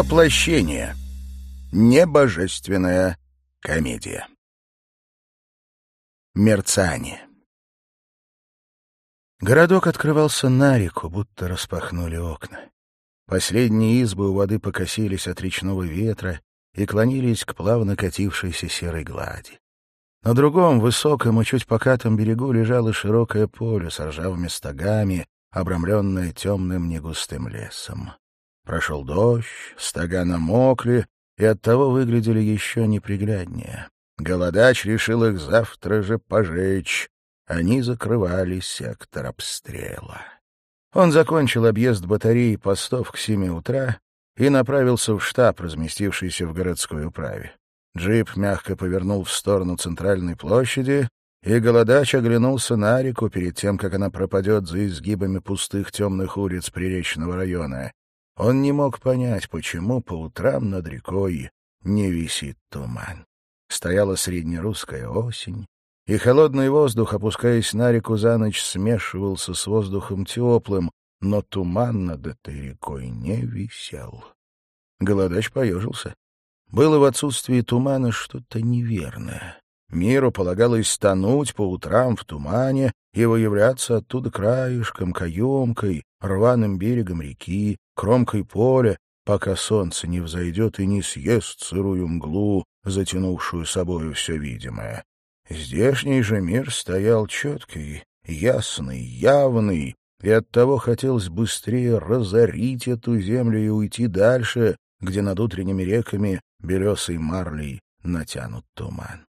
Воплощение. Небожественная комедия. Мерцание. Городок открывался на реку, будто распахнули окна. Последние избы у воды покосились от речного ветра и клонились к плавно катившейся серой глади. На другом, высоком и чуть покатом берегу лежало широкое поле с ржавыми стогами, обрамленное темным негустым лесом. Прошел дождь, стога намокли и оттого выглядели еще непригляднее. Голодач решил их завтра же пожечь. Они закрывали сектор обстрела. Он закончил объезд батареи постов к семи утра и направился в штаб, разместившийся в городской управе. Джип мягко повернул в сторону центральной площади, и голодач оглянулся на реку перед тем, как она пропадет за изгибами пустых темных улиц Приречного района. Он не мог понять, почему по утрам над рекой не висит туман. Стояла среднерусская осень, и холодный воздух, опускаясь на реку за ночь, смешивался с воздухом теплым, но туман над этой рекой не висел. Голодач поежился. Было в отсутствии тумана что-то неверное. Миру полагалось тонуть по утрам в тумане и выявляться оттуда краешком, каемкой, рваным берегом реки, кромкой поля, пока солнце не взойдет и не съест сырую мглу, затянувшую собою все видимое. Здешний же мир стоял четкий, ясный, явный, и оттого хотелось быстрее разорить эту землю и уйти дальше, где над утренними реками белесой марлей натянут туман.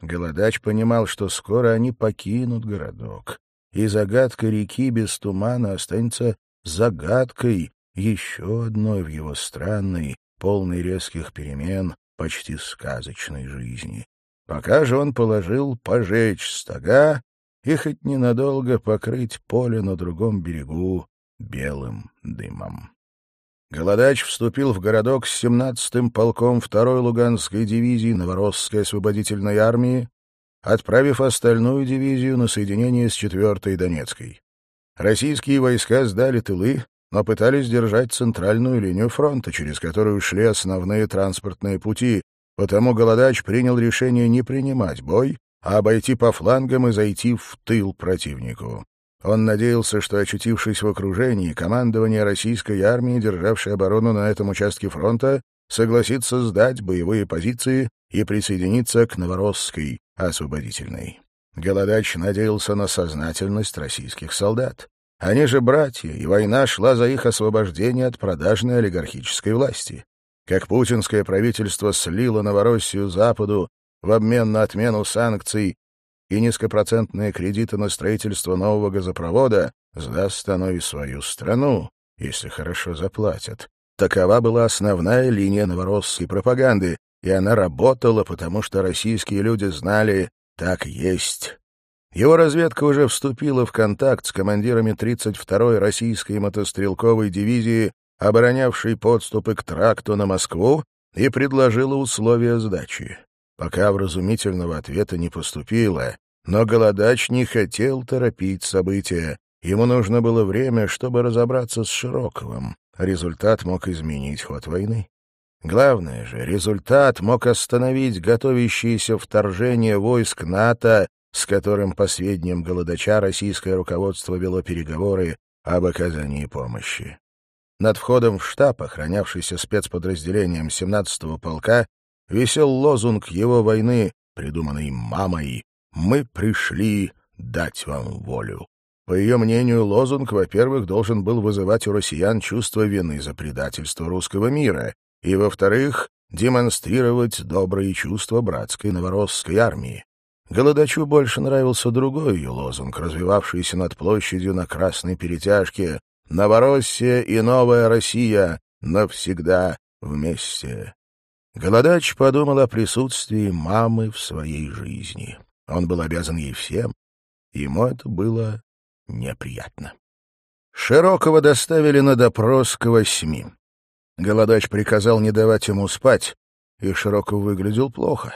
Голодач понимал, что скоро они покинут городок, и загадка реки без тумана останется загадкой, еще одной в его странной, полной резких перемен, почти сказочной жизни. Пока же он положил пожечь стога и хоть ненадолго покрыть поле на другом берегу белым дымом. Голодач вступил в городок с 17-м полком 2-й Луганской дивизии Новоросской освободительной армии, отправив остальную дивизию на соединение с 4-й Донецкой. Российские войска сдали тылы, но пытались держать центральную линию фронта, через которую шли основные транспортные пути, потому Голодач принял решение не принимать бой, а обойти по флангам и зайти в тыл противнику. Он надеялся, что, очутившись в окружении, командование российской армии, державшей оборону на этом участке фронта, согласится сдать боевые позиции и присоединиться к Новоросской освободительной. Голодач надеялся на сознательность российских солдат. Они же братья, и война шла за их освобождение от продажной олигархической власти. Как путинское правительство слило Новороссию Западу в обмен на отмену санкций и низкопроцентные кредиты на строительство нового газопровода, сдаст оно и свою страну, если хорошо заплатят. Такова была основная линия новоросской пропаганды, и она работала, потому что российские люди знали, так есть. Его разведка уже вступила в контакт с командирами 32-й российской мотострелковой дивизии, оборонявшей подступы к тракту на Москву, и предложила условия сдачи. Пока вразумительного ответа не поступило, но Голодач не хотел торопить события. Ему нужно было время, чтобы разобраться с Широковым. Результат мог изменить ход войны. Главное же, результат мог остановить готовящееся вторжение войск НАТО с которым по сведениям голодача российское руководство вело переговоры об оказании помощи. Над входом в штаб, охранявшийся спецподразделением 17-го полка, висел лозунг его войны, придуманный мамой «Мы пришли дать вам волю». По ее мнению, лозунг, во-первых, должен был вызывать у россиян чувство вины за предательство русского мира, и, во-вторых, демонстрировать добрые чувства братской новоросской армии. Голодачу больше нравился другой ее лозунг, развивавшийся над площадью на красной перетяжке «Новороссия и новая Россия навсегда вместе». Голодач подумал о присутствии мамы в своей жизни. Он был обязан ей всем. Ему это было неприятно. Широкого доставили на допрос к восьми. Голодач приказал не давать ему спать, и Широков выглядел плохо.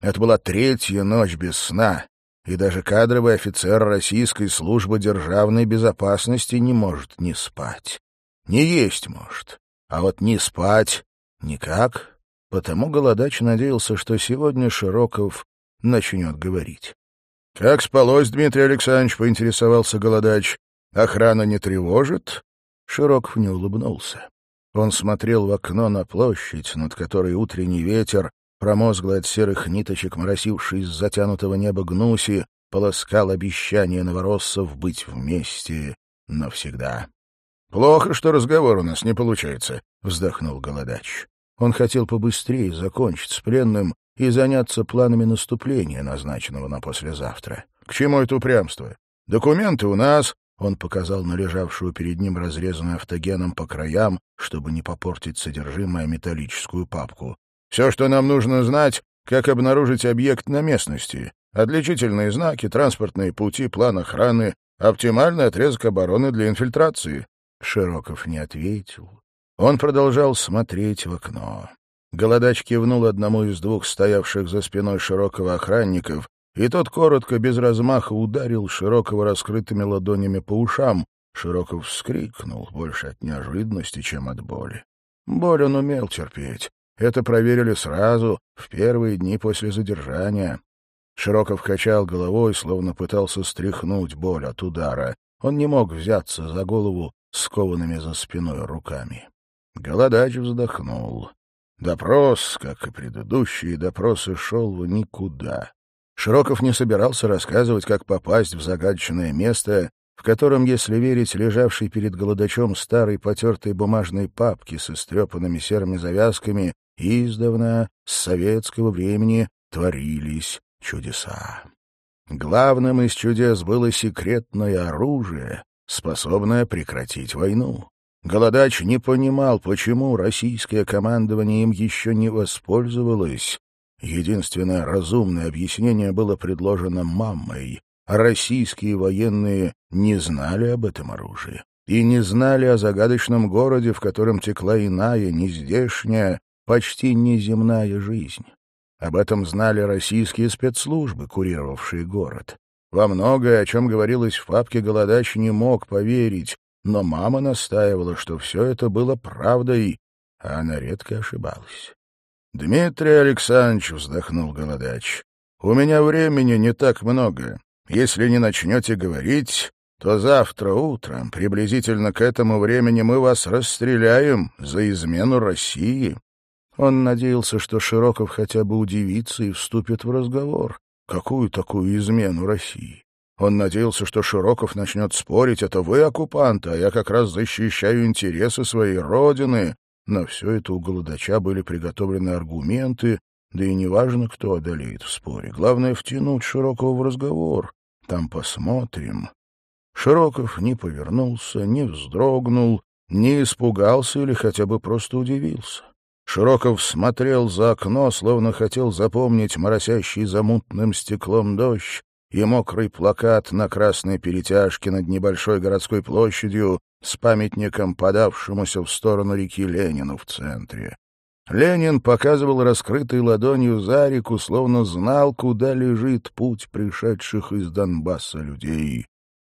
Это была третья ночь без сна, и даже кадровый офицер российской службы державной безопасности не может не спать. Не есть может, а вот не спать Никак. Потому Голодач надеялся, что сегодня Широков начнет говорить. — Как спалось, Дмитрий Александрович? — поинтересовался Голодач. — Охрана не тревожит? Широков не улыбнулся. Он смотрел в окно на площадь, над которой утренний ветер, промозглый от серых ниточек, моросивший из затянутого неба гнуси, полоскал обещание новороссов быть вместе навсегда. — Плохо, что разговор у нас не получается, — вздохнул Голодач. Он хотел побыстрее закончить с пленным и заняться планами наступления, назначенного на послезавтра. — К чему это упрямство? Документы у нас, он показал на лежавшую перед ним разрезанную автогеном по краям, чтобы не попортить содержимое металлическую папку. «Все, что нам нужно знать, как обнаружить объект на местности, отличительные знаки, транспортные пути, план охраны, оптимальный отрезок обороны для инфильтрации». Широков не ответил. Он продолжал смотреть в окно. Голодач кивнул одному из двух стоявших за спиной Широкого охранников, и тот коротко, без размаха, ударил Широкого раскрытыми ладонями по ушам. Широков вскрикнул, больше от неожиданности, чем от боли. Боль он умел терпеть. Это проверили сразу, в первые дни после задержания. Широков качал головой, словно пытался стряхнуть боль от удара. Он не мог взяться за голову скованными за спиной руками. Голодач вздохнул. Допрос, как и предыдущие допросы, шел в никуда. Широков не собирался рассказывать, как попасть в загадочное место, в котором, если верить лежавшей перед голодачом старой потертой бумажной папки с истрепанными серыми завязками, издавна, с советского времени, творились чудеса. Главным из чудес было секретное оружие, способное прекратить войну. Голодач не понимал, почему российское командование им еще не воспользовалось, Единственное разумное объяснение было предложено мамой, российские военные не знали об этом оружии и не знали о загадочном городе, в котором текла иная, нездешняя, почти неземная жизнь. Об этом знали российские спецслужбы, курировавшие город. Во многое, о чем говорилось в папке, Голодач не мог поверить, но мама настаивала, что все это было правдой, а она редко ошибалась. «Дмитрий Александрович», — вздохнул Голодач, — «у меня времени не так много. Если не начнете говорить, то завтра утром, приблизительно к этому времени, мы вас расстреляем за измену России». Он надеялся, что Широков хотя бы удивится и вступит в разговор. Какую такую измену России? Он надеялся, что Широков начнет спорить, это вы оккупанты, а я как раз защищаю интересы своей родины, на все это у голодача были приготовлены аргументы, да и неважно, кто одолеет в споре. Главное — втянуть Широкого в разговор. Там посмотрим. Широков не повернулся, не вздрогнул, не испугался или хотя бы просто удивился. Широков смотрел за окно, словно хотел запомнить моросящий за мутным стеклом дождь, и мокрый плакат на красной перетяжке над небольшой городской площадью с памятником, подавшемуся в сторону реки Ленину в центре. Ленин показывал раскрытой ладонью за реку, словно знал, куда лежит путь пришедших из Донбасса людей.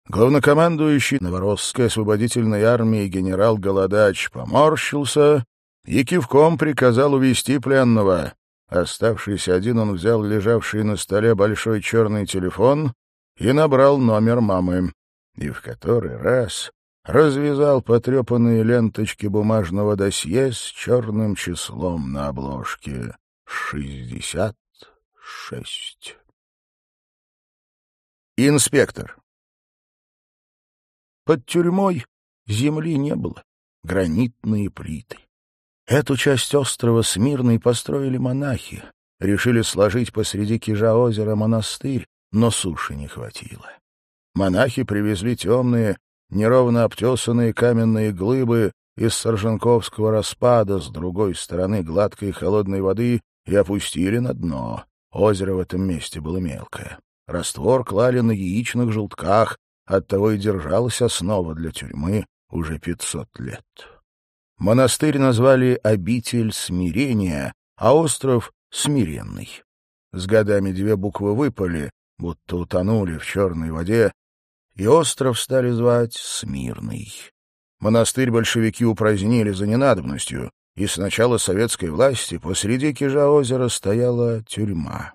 Главнокомандующий Новоросской освободительной армии генерал Голодач поморщился и кивком приказал увести пленного. Оставшийся один он взял лежавший на столе большой черный телефон и набрал номер мамы. И в который раз развязал потрепанные ленточки бумажного досье с черным числом на обложке. Шестьдесят шесть. Инспектор. Под тюрьмой земли не было, гранитные плиты. Эту часть острова Смирный построили монахи, решили сложить посреди кижа озера монастырь, но суши не хватило. Монахи привезли темные, неровно обтесанные каменные глыбы из Сарженковского распада с другой стороны гладкой холодной воды и опустили на дно. Озеро в этом месте было мелкое. Раствор клали на яичных желтках, оттого и держалась основа для тюрьмы уже пятьсот лет. Монастырь назвали «Обитель смирения», а остров — «Смиренный». С годами две буквы выпали, будто утонули в черной воде, и остров стали звать Смирный. Монастырь большевики упразднили за ненадобностью, и с начала советской власти посреди Кижа озера стояла тюрьма.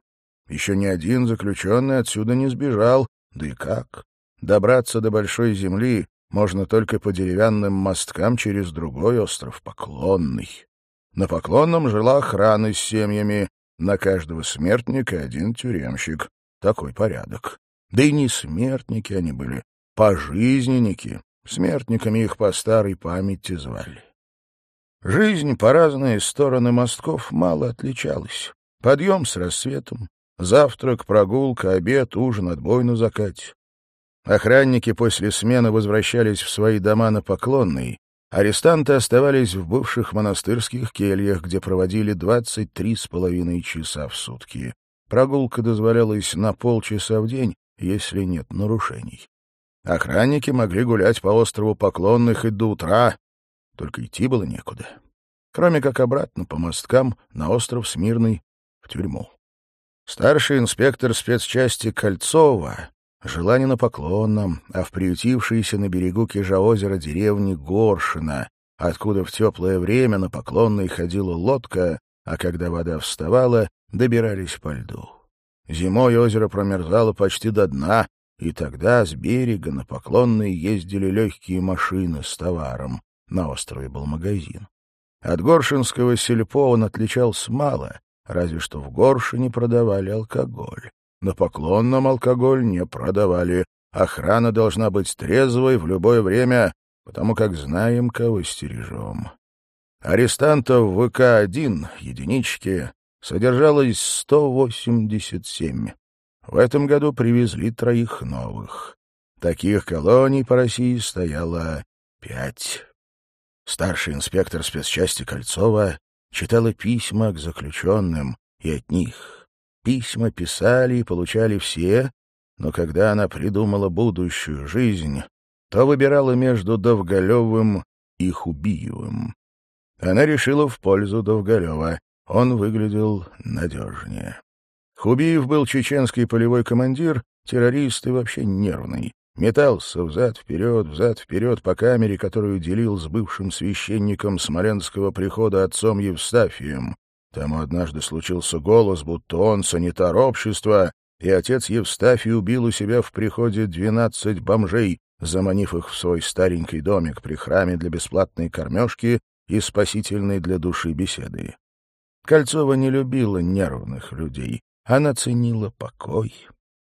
Еще ни один заключенный отсюда не сбежал, да и как? Добраться до Большой Земли можно только по деревянным мосткам через другой остров, Поклонный. На Поклонном жила охрана с семьями, на каждого смертника один тюремщик. Такой порядок. Да и не смертники они были, пожизненники. Смертниками их по старой памяти звали. Жизнь по разные стороны мостков мало отличалась. Подъем с рассветом, завтрак, прогулка, обед, ужин, отбой на закате. Охранники после смены возвращались в свои дома на Поклонной, арестанты оставались в бывших монастырских кельях, где проводили двадцать три с половиной часа в сутки. Прогулка дозволялась на полчаса в день, если нет нарушений. Охранники могли гулять по острову Поклонных и до утра, только идти было некуда. Кроме как обратно по мосткам на остров Смирный в тюрьму. Старший инспектор спецчасти Кольцова жила не на Поклонном, а в приютившейся на берегу Кижа-озера деревне Горшина, откуда в теплое время на Поклонной ходила лодка, а когда вода вставала, добирались по льду. Зимой озеро промерзало почти до дна, и тогда с берега на Поклонной ездили легкие машины с товаром. На острове был магазин. От горшинского сельпо он отличался мало, разве что в Горшине продавали алкоголь. На Поклонном алкоголь не продавали. Охрана должна быть трезвой в любое время, потому как знаем, кого стережем. Арестантов в ВК-1, единички, содержалось 187. В этом году привезли троих новых. Таких колоний по России стояло пять. Старший инспектор спецчасти Кольцова читала письма к заключенным, и от них Письма писали и получали все, но когда она придумала будущую жизнь, то выбирала между Довголевым и Хубиевым. Она решила в пользу Довголева. Он выглядел надежнее. Хубиев был чеченский полевой командир, террорист и вообще нервный. Метался взад-вперед, взад-вперед по камере, которую делил с бывшим священником Смоленского прихода отцом Евстафием. Тому однажды случился голос, будто он санитар общества, и отец Евстафий убил у себя в приходе двенадцать бомжей, заманив их в свой старенький домик при храме для бесплатной кормежки и спасительной для души беседы. Кольцова не любила нервных людей, она ценила покой.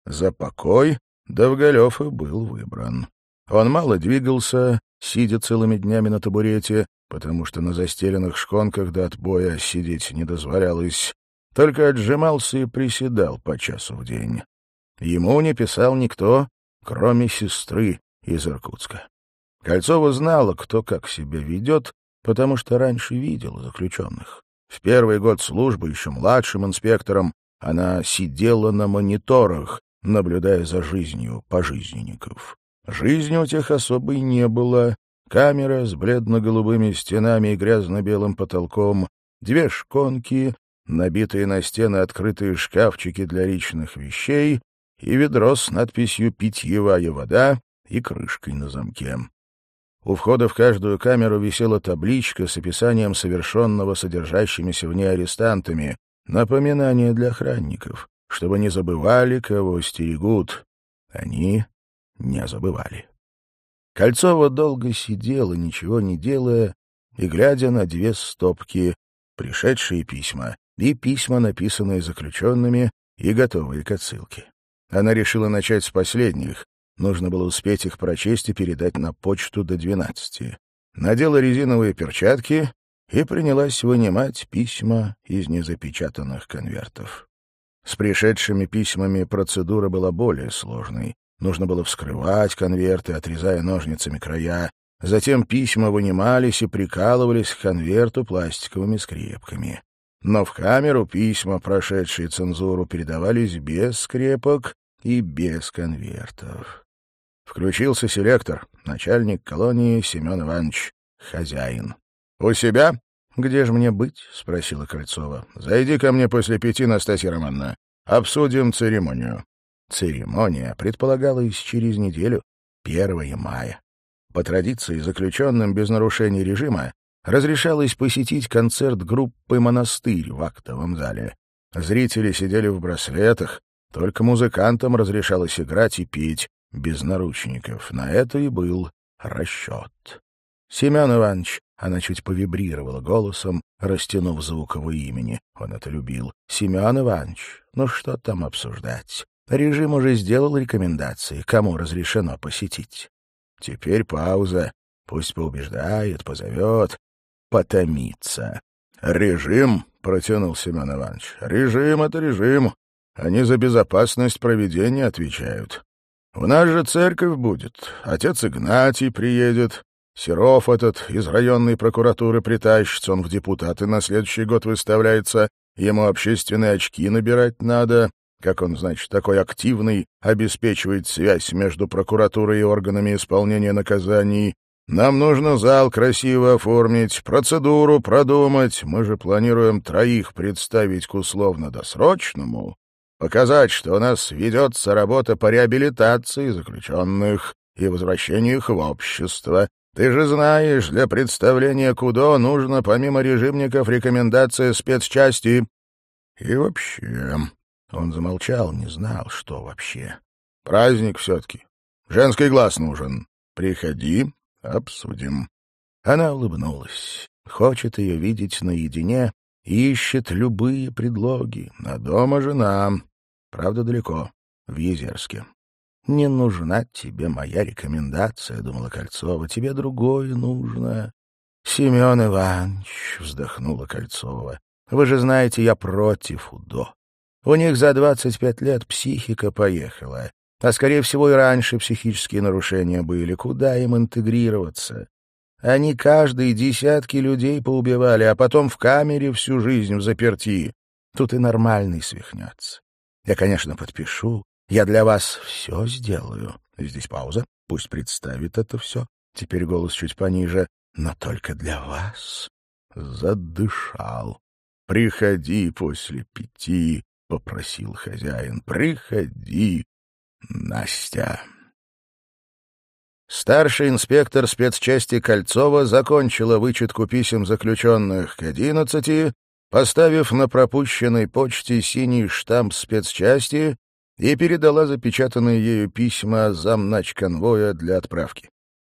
За покой Довголев и был выбран. Он мало двигался, сидя целыми днями на табурете, потому что на застеленных шконках до отбоя сидеть не дозволялось, только отжимался и приседал по часу в день. Ему не писал никто, кроме сестры из Иркутска. Кольцова знала, кто как себя ведет, потому что раньше видела заключенных. В первый год службы, еще младшим инспектором, она сидела на мониторах, наблюдая за жизнью пожизненников. Жизни у тех особой не было, Камера с бледно-голубыми стенами и грязно-белым потолком, две шконки, набитые на стены открытые шкафчики для личных вещей и ведро с надписью «Питьевая вода» и крышкой на замке. У входа в каждую камеру висела табличка с описанием совершенного содержащимися в ней арестантами, напоминание для охранников, чтобы не забывали, кого стерегут. Они не забывали. Кольцова долго сидела, ничего не делая, и глядя на две стопки, пришедшие письма, и письма, написанные заключенными, и готовые к отсылке. Она решила начать с последних. Нужно было успеть их прочесть и передать на почту до двенадцати. Надела резиновые перчатки и принялась вынимать письма из незапечатанных конвертов. С пришедшими письмами процедура была более сложной. Нужно было вскрывать конверты, отрезая ножницами края. Затем письма вынимались и прикалывались к конверту пластиковыми скрепками. Но в камеру письма, прошедшие цензуру, передавались без скрепок и без конвертов. Включился селектор, начальник колонии Семен Иванович, хозяин. — У себя? — Где же мне быть? — спросила Кольцова. — Зайди ко мне после пяти, Настасья Романовна. Обсудим церемонию. Церемония предполагалась через неделю, 1 мая. По традиции, заключенным без нарушения режима разрешалось посетить концерт группы «Монастырь» в актовом зале. Зрители сидели в браслетах, только музыкантам разрешалось играть и петь без наручников. На это и был расчет. Семен Иванович, она чуть повибрировала голосом, растянув звуковое имени. Он это любил. Семен Иванович, ну что там обсуждать? Режим уже сделал рекомендации, кому разрешено посетить. Теперь пауза. Пусть поубеждает, позовет, потомится. «Режим», — протянул Семен Иванович, — «режим — это режим. Они за безопасность проведения отвечают. У нас же церковь будет, отец Игнатий приедет, Серов этот из районной прокуратуры притащится, он в депутаты на следующий год выставляется, ему общественные очки набирать надо, как он, значит, такой активный, обеспечивает связь между прокуратурой и органами исполнения наказаний. Нам нужно зал красиво оформить, процедуру продумать. Мы же планируем троих представить к условно-досрочному, показать, что у нас ведется работа по реабилитации заключенных и возвращению их в общество. Ты же знаешь, для представления КУДО нужно помимо режимников рекомендация спецчасти. И вообще, он замолчал, не знал, что вообще. Праздник все-таки. Женский глаз нужен. Приходи, обсудим. Она улыбнулась. Хочет ее видеть наедине, ищет любые предлоги. На дома жена. Правда, далеко, в Езерске. «Не нужна тебе моя рекомендация», — думала Кольцова, — «тебе другое нужно». «Семен Иванович», — вздохнула Кольцова, — «вы же знаете, я против УДО. У них за двадцать пять лет психика поехала, а, скорее всего, и раньше психические нарушения были. Куда им интегрироваться? Они каждые десятки людей поубивали, а потом в камере всю жизнь в заперти. Тут и нормальный свихнется. Я, конечно, подпишу. Я для вас все сделаю. Здесь пауза. Пусть представит это все. Теперь голос чуть пониже. Но только для вас. Задышал. Приходи после пяти. — попросил хозяин. — Приходи, Настя. Старший инспектор спецчасти Кольцова закончила вычетку писем заключенных к одиннадцати, поставив на пропущенной почте синий штамп спецчасти и передала запечатанные ею письма замначконвоя для отправки.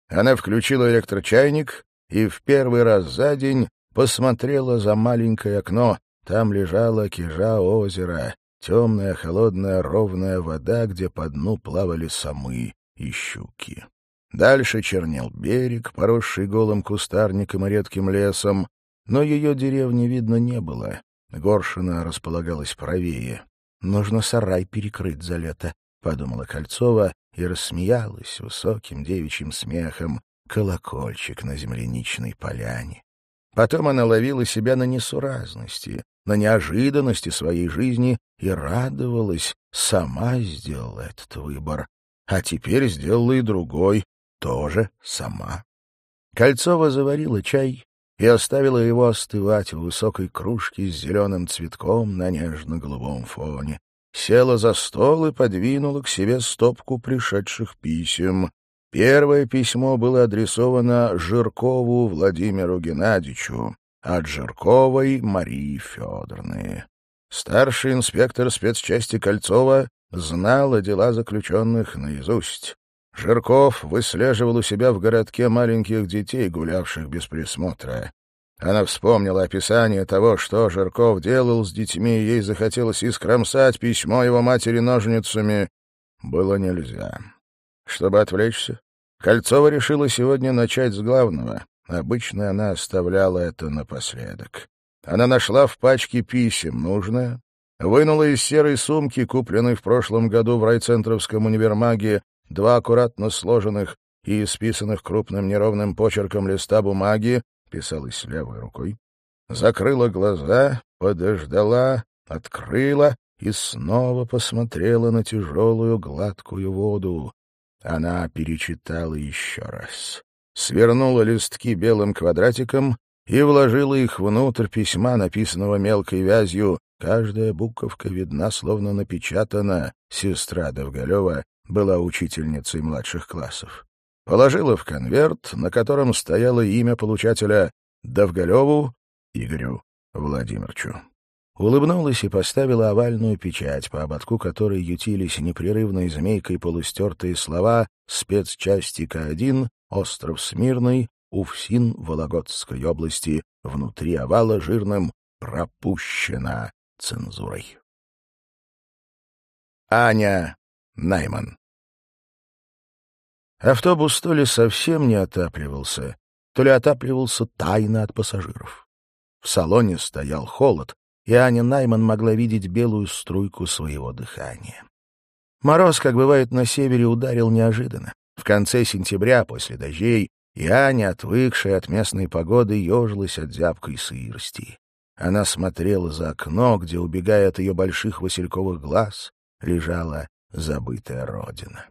Она включила электрочайник и в первый раз за день посмотрела за маленькое окно, там лежала кижа озера, темная, холодная, ровная вода, где по дну плавали самы и щуки. Дальше чернел берег, поросший голым кустарником и редким лесом, но ее деревни видно не было. Горшина располагалась правее. «Нужно сарай перекрыть за лето», — подумала Кольцова и рассмеялась высоким девичьим смехом колокольчик на земляничной поляне. Потом она ловила себя на несуразности, на неожиданности своей жизни и радовалась, сама сделала этот выбор. А теперь сделала и другой, тоже сама. Кольцова заварила чай и оставила его остывать в высокой кружке с зеленым цветком на нежно-голубом фоне. Села за стол и подвинула к себе стопку пришедших писем. Первое письмо было адресовано Жиркову Владимиру Геннадьевичу от Жирковой Марии Федоровны. Старший инспектор спецчасти Кольцова знал о дела заключенных наизусть. Жирков выслеживал у себя в городке маленьких детей, гулявших без присмотра. Она вспомнила описание того, что Жирков делал с детьми, и ей захотелось искромсать письмо его матери ножницами. Было нельзя. Чтобы отвлечься, Кольцова решила сегодня начать с главного. Обычно она оставляла это напоследок. Она нашла в пачке писем нужное, вынула из серой сумки, купленной в прошлом году в райцентровском универмаге, два аккуратно сложенных и исписанных крупным неровным почерком листа бумаги, писалась левой рукой, закрыла глаза, подождала, открыла и снова посмотрела на тяжелую гладкую воду. Она перечитала еще раз свернула листки белым квадратиком и вложила их внутрь письма, написанного мелкой вязью. Каждая буковка видна, словно напечатана. Сестра Довголева была учительницей младших классов. Положила в конверт, на котором стояло имя получателя Довголеву Игорю Владимировичу. Улыбнулась и поставила овальную печать, по ободку которой ютились непрерывной змейкой полустертые слова спецчасти К1, остров Смирный, Уфсин Вологодской области, внутри овала жирным пропущена цензурой. Аня Найман Автобус то ли совсем не отапливался, то ли отапливался тайно от пассажиров. В салоне стоял холод, и Аня Найман могла видеть белую струйку своего дыхания. Мороз, как бывает на севере, ударил неожиданно. В конце сентября, после дождей, и Аня, отвыкшая от местной погоды, ежилась от зябкой сырости. Она смотрела за окно, где, убегая от ее больших васильковых глаз, лежала забытая родина.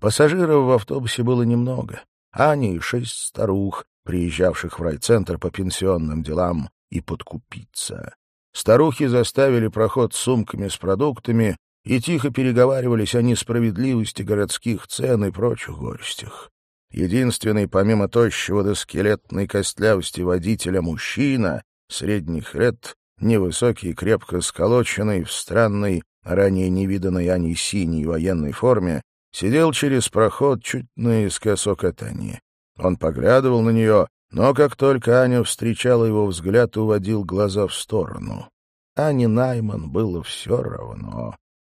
Пассажиров в автобусе было немного. Аня и шесть старух, приезжавших в райцентр по пенсионным делам и подкупиться. Старухи заставили проход сумками с продуктами и тихо переговаривались о несправедливости городских цен и прочих горестях. Единственный, помимо тощего до скелетной костлявости водителя, мужчина, средних лет, невысокий, крепко сколоченный, в странной, ранее невиданной Аней синей военной форме, сидел через проход чуть наискосок от Ани. Он поглядывал на нее, но как только Аня встречала его взгляд, уводил глаза в сторону. Ане Найман было все равно.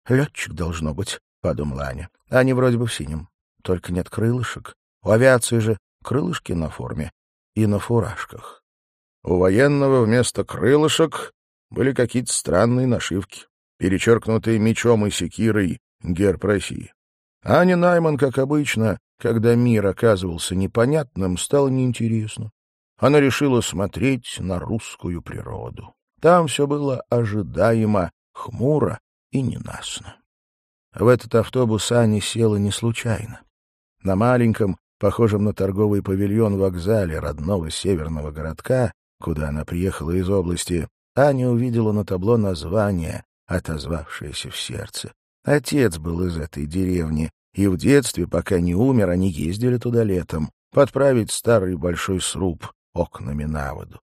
«Летчик должно быть», — подумала Аня. «Они вроде бы в синем, только нет крылышек. У авиации же крылышки на форме и на фуражках. У военного вместо крылышек были какие-то странные нашивки, перечеркнутые мечом и секирой герб России. Аня Найман, как обычно, когда мир оказывался непонятным, стало неинтересно. Она решила смотреть на русскую природу. Там все было ожидаемо, хмуро и ненастно. В этот автобус Аня села не случайно. На маленьком, похожем на торговый павильон вокзале родного северного городка, куда она приехала из области, Аня увидела на табло название, отозвавшееся в сердце. Отец был из этой деревни, и в детстве, пока не умер, они ездили туда летом, подправить старый большой сруб окнами на воду.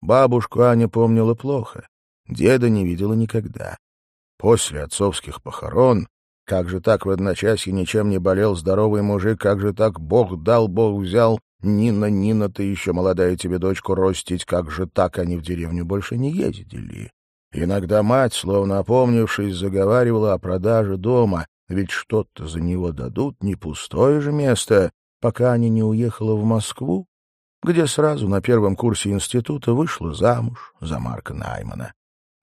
Бабушку Аня помнила плохо, деда не видела никогда. После отцовских похорон как же так в одночасье ничем не болел здоровый мужик? Как же так Бог дал, Бог взял? Нина, Нина, ты еще молодая тебе дочку ростить. Как же так они в деревню больше не ездили? Иногда мать, словно опомнившись, заговаривала о продаже дома, ведь что-то за него дадут, не пустое же место, пока Аня не уехала в Москву, где сразу на первом курсе института вышла замуж за Марка Наймана.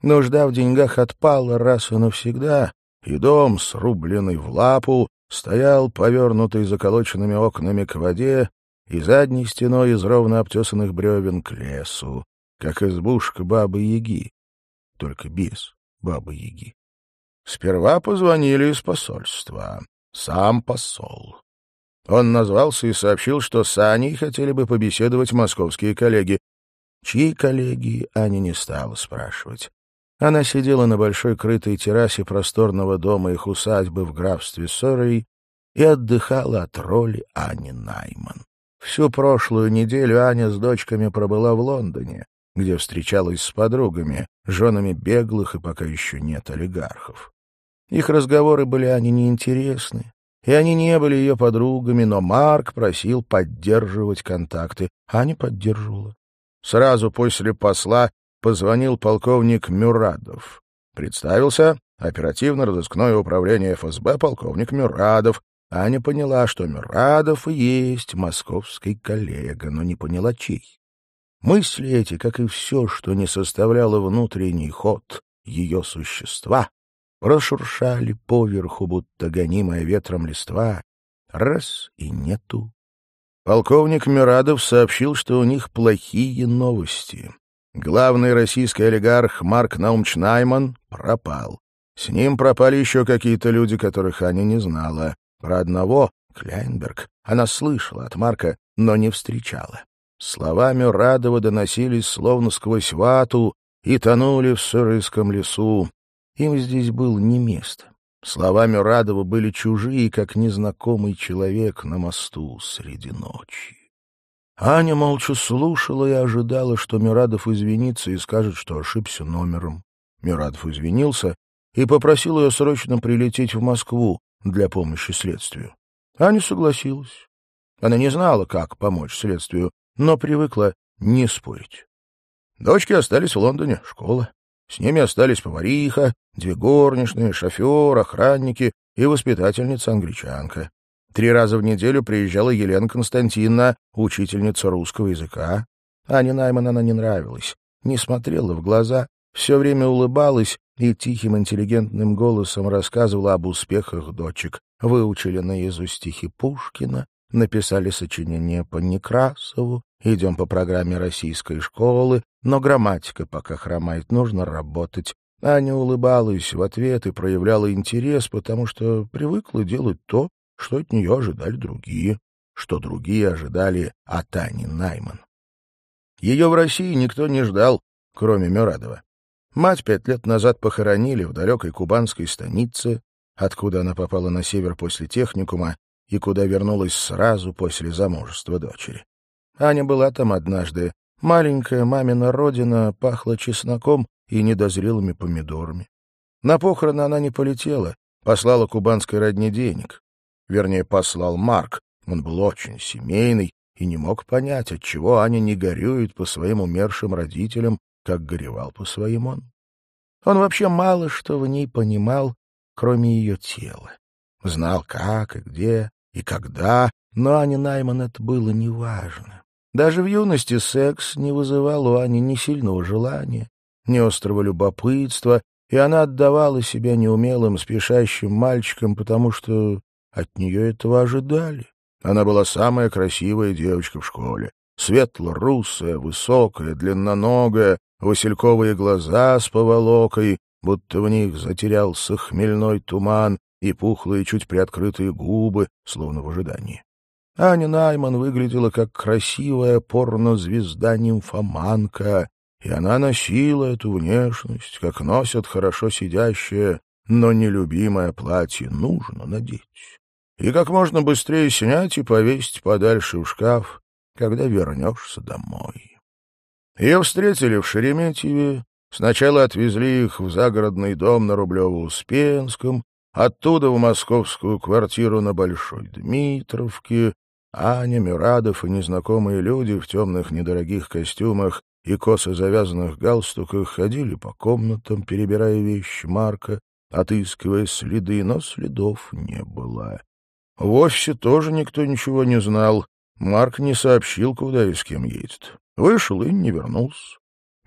Нужда в деньгах отпала раз и навсегда, и дом, срубленный в лапу, стоял повернутый заколоченными окнами к воде и задней стеной из ровно обтесанных бревен к лесу, как избушка бабы-яги, только без бабы-яги. Сперва позвонили из посольства. Сам посол. Он назвался и сообщил, что с Аней хотели бы побеседовать московские коллеги. Чьи коллеги, Аня не стала спрашивать. Она сидела на большой крытой террасе просторного дома их усадьбы в графстве Сорой и отдыхала от роли Ани Найман. Всю прошлую неделю Аня с дочками пробыла в Лондоне, где встречалась с подругами, женами беглых и пока еще нет олигархов. Их разговоры были Ане неинтересны, и они не были ее подругами, но Марк просил поддерживать контакты. Аня поддерживала. Сразу после посла позвонил полковник Мюрадов. Представился оперативно-розыскное управление ФСБ полковник Мюрадов. Аня поняла, что Мюрадов и есть московский коллега, но не поняла, чей. Мысли эти, как и все, что не составляло внутренний ход ее существа, прошуршали поверху, будто гонимая ветром листва. Раз — и нету. Полковник Мюрадов сообщил, что у них плохие новости. Главный российский олигарх Марк Наумч Найман пропал. С ним пропали еще какие-то люди, которых Аня не знала. Про одного, Кляйнберг, она слышала от Марка, но не встречала. Словами Радова доносились словно сквозь вату и тонули в сырыском лесу. Им здесь было не место. Слова Мюрадова были чужие, как незнакомый человек на мосту среди ночи. Аня молча слушала и ожидала, что Мирадов извинится и скажет, что ошибся номером. Мирадов извинился и попросил ее срочно прилететь в Москву для помощи следствию. Аня согласилась. Она не знала, как помочь следствию, но привыкла не спорить. Дочки остались в Лондоне, школа. С ними остались повариха, две горничные, шофер, охранники и воспитательница-англичанка. Три раза в неделю приезжала Елена Константиновна, учительница русского языка. Ане Найман она не нравилась, не смотрела в глаза, все время улыбалась и тихим интеллигентным голосом рассказывала об успехах дочек. Выучили наизусть стихи Пушкина, написали сочинение по Некрасову, идем по программе российской школы, но грамматика пока хромает, нужно работать. Аня улыбалась в ответ и проявляла интерес, потому что привыкла делать то, что от нее ожидали другие, что другие ожидали от Ани Найман. Ее в России никто не ждал, кроме Мюрадова. Мать пять лет назад похоронили в далекой кубанской станице, откуда она попала на север после техникума и куда вернулась сразу после замужества дочери. Аня была там однажды. Маленькая мамина родина пахла чесноком и недозрелыми помидорами. На похороны она не полетела, послала кубанской родне денег. Вернее, послал Марк. Он был очень семейный и не мог понять, отчего Аня не горюет по своим умершим родителям, как горевал по своим он. Он вообще мало что в ней понимал, кроме ее тела. Знал, как и где и когда, но Ане Найман это было неважно. Даже в юности секс не вызывал у Ани ни сильного желания, ни острого любопытства, и она отдавала себя неумелым, спешащим мальчикам, потому что от нее этого ожидали. Она была самая красивая девочка в школе. Светло-русая, высокая, длинноногая, васильковые глаза с поволокой, будто в них затерялся хмельной туман и пухлые, чуть приоткрытые губы, словно в ожидании. Аня Найман выглядела как красивая порнозвезда-нимфоманка, и она носила эту внешность, как носят хорошо сидящее, но нелюбимое платье нужно надеть и как можно быстрее снять и повесить подальше в шкаф, когда вернешься домой. Ее встретили в Шереметьеве, сначала отвезли их в загородный дом на Рублево-Успенском, оттуда в московскую квартиру на Большой Дмитровке. Аня, Мюрадов и незнакомые люди в темных недорогих костюмах и косо завязанных галстуках ходили по комнатам, перебирая вещи Марка, отыскивая следы, но следов не было. В офисе тоже никто ничего не знал. Марк не сообщил, куда и с кем едет. Вышел и не вернулся.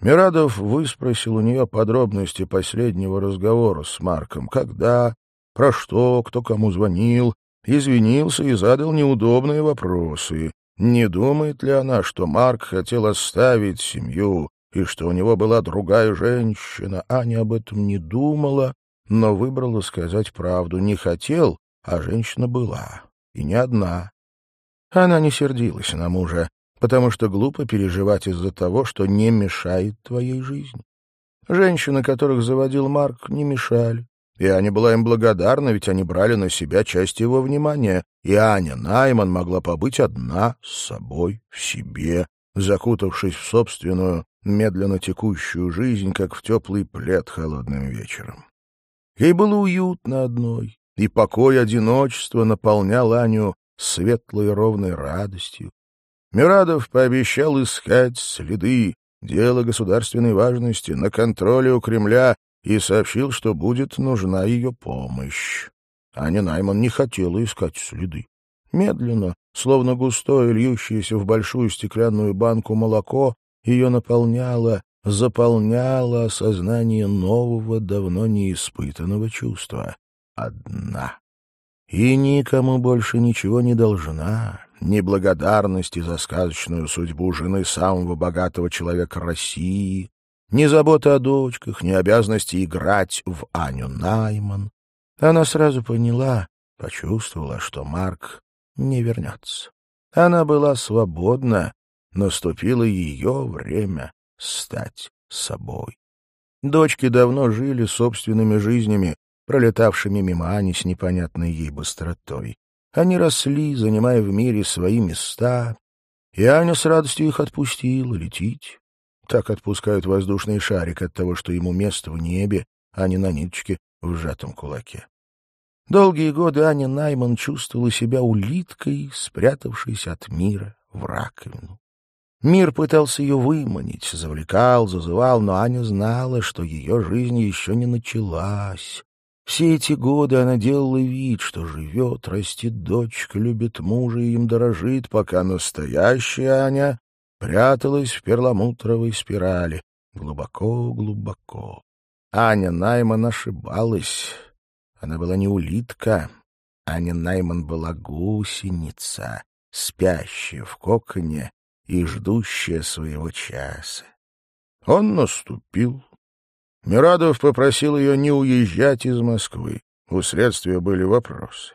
Мирадов выспросил у нее подробности последнего разговора с Марком. Когда, про что, кто кому звонил, извинился и задал неудобные вопросы. Не думает ли она, что Марк хотел оставить семью и что у него была другая женщина? Аня об этом не думала, но выбрала сказать правду. Не хотел, а женщина была, и не одна. Она не сердилась на мужа, потому что глупо переживать из-за того, что не мешает твоей жизни. Женщины, которых заводил Марк, не мешали. И Аня была им благодарна, ведь они брали на себя часть его внимания. И Аня Найман могла побыть одна с собой, в себе, закутавшись в собственную, медленно текущую жизнь, как в теплый плед холодным вечером. Ей было уютно одной, и покой одиночества наполнял Аню светлой ровной радостью. Мирадов пообещал искать следы, дело государственной важности, на контроле у Кремля и сообщил, что будет нужна ее помощь. Аня Найман не хотела искать следы. Медленно, словно густое, льющееся в большую стеклянную банку молоко, ее наполняло, заполняло осознание нового, давно неиспытанного чувства одна. И никому больше ничего не должна, ни благодарности за сказочную судьбу жены самого богатого человека России, ни заботы о дочках, ни обязанности играть в Аню Найман. Она сразу поняла, почувствовала, что Марк не вернется. Она была свободна, наступило ее время стать собой. Дочки давно жили собственными жизнями, пролетавшими мимо Ани с непонятной ей быстротой. Они росли, занимая в мире свои места, и Аня с радостью их отпустила лететь. Так отпускают воздушный шарик от того, что ему место в небе, а не на ниточке в сжатом кулаке. Долгие годы Аня Найман чувствовала себя улиткой, спрятавшейся от мира в раковину. Мир пытался ее выманить, завлекал, зазывал, но Аня знала, что ее жизнь еще не началась. Все эти годы она делала вид, что живет, растит дочка, любит мужа и им дорожит, пока настоящая Аня пряталась в перламутровой спирали, глубоко-глубоко. Аня Найман ошибалась. Она была не улитка. Аня Найман была гусеница, спящая в коконе, и ждущая своего часа. Он наступил. Мирадов попросил ее не уезжать из Москвы. У следствия были вопросы.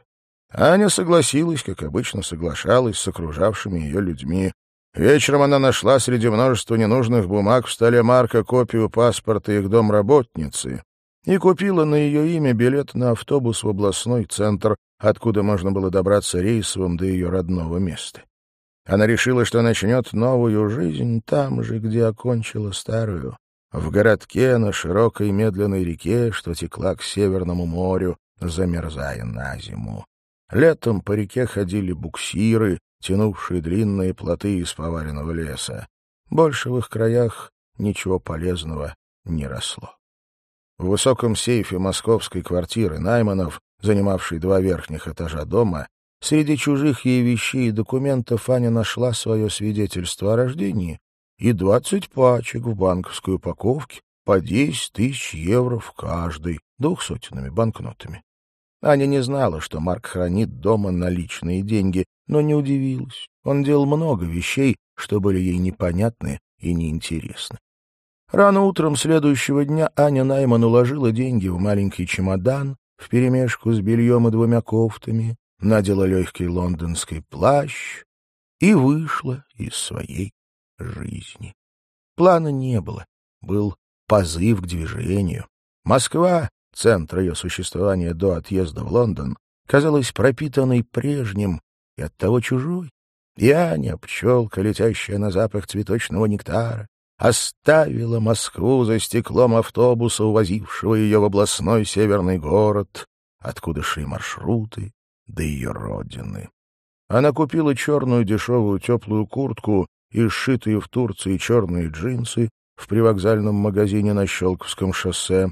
Аня согласилась, как обычно соглашалась с окружавшими ее людьми. Вечером она нашла среди множества ненужных бумаг в столе Марка копию паспорта их домработницы и купила на ее имя билет на автобус в областной центр, откуда можно было добраться рейсовым до ее родного места. Она решила, что начнет новую жизнь там же, где окончила старую, в городке на широкой медленной реке, что текла к Северному морю, замерзая на зиму. Летом по реке ходили буксиры, тянувшие длинные плоты из поваленного леса. Больше в их краях ничего полезного не росло. В высоком сейфе московской квартиры Найманов, занимавшей два верхних этажа дома, Среди чужих ей вещей и документов Аня нашла свое свидетельство о рождении и двадцать пачек в банковской упаковке по десять тысяч евро в каждой, двухсотенными банкнотами. Аня не знала, что Марк хранит дома наличные деньги, но не удивилась. Он делал много вещей, что были ей непонятны и неинтересны. Рано утром следующего дня Аня Найман уложила деньги в маленький чемодан вперемешку с бельем и двумя кофтами, надела легкий лондонский плащ и вышла из своей жизни. Плана не было, был позыв к движению. Москва, центр ее существования до отъезда в Лондон, казалась пропитанной прежним и оттого чужой. И Аня, пчелка, летящая на запах цветочного нектара, оставила Москву за стеклом автобуса, увозившего ее в областной северный город, откуда шли маршруты, до ее родины. Она купила черную дешевую теплую куртку и сшитые в Турции черные джинсы в привокзальном магазине на Щелковском шоссе.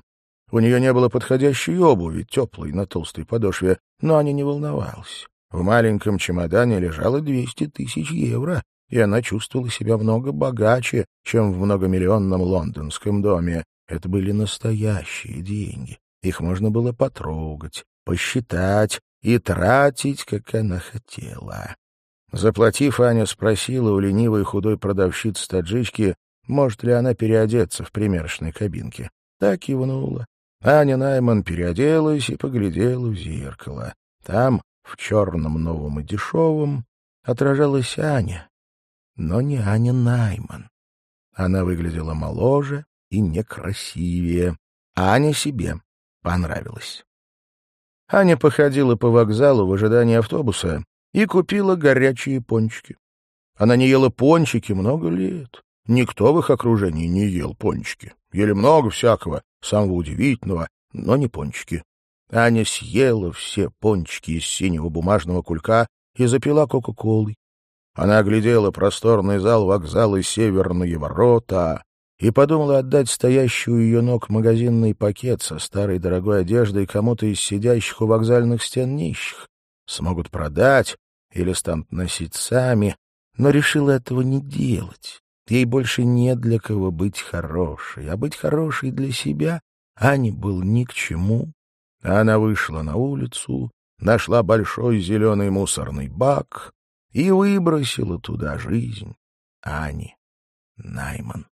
У нее не было подходящей обуви, теплой, на толстой подошве, но Аня не волновалась. В маленьком чемодане лежало двести тысяч евро, и она чувствовала себя много богаче, чем в многомиллионном лондонском доме. Это были настоящие деньги. Их можно было потрогать, посчитать, и тратить, как она хотела. Заплатив, Аня спросила у ленивой худой продавщицы таджички, может ли она переодеться в примерочной кабинке. Так кивнула. Аня Найман переоделась и поглядела в зеркало. Там, в черном новом и дешевом, отражалась Аня, но не Аня Найман. Она выглядела моложе и некрасивее. Аня себе понравилась. Аня походила по вокзалу в ожидании автобуса и купила горячие пончики. Она не ела пончики много лет. Никто в их окружении не ел пончики. Ели много всякого, самого удивительного, но не пончики. Аня съела все пончики из синего бумажного кулька и запила кока-колой. Она оглядела просторный зал вокзала «Северные ворота», и подумала отдать стоящий у ее ног магазинный пакет со старой дорогой одеждой кому-то из сидящих у вокзальных стен нищих. Смогут продать или станут носить сами, но решила этого не делать. Ей больше не для кого быть хорошей, а быть хорошей для себя Ане был ни к чему. Она вышла на улицу, нашла большой зеленый мусорный бак и выбросила туда жизнь Ани Найман.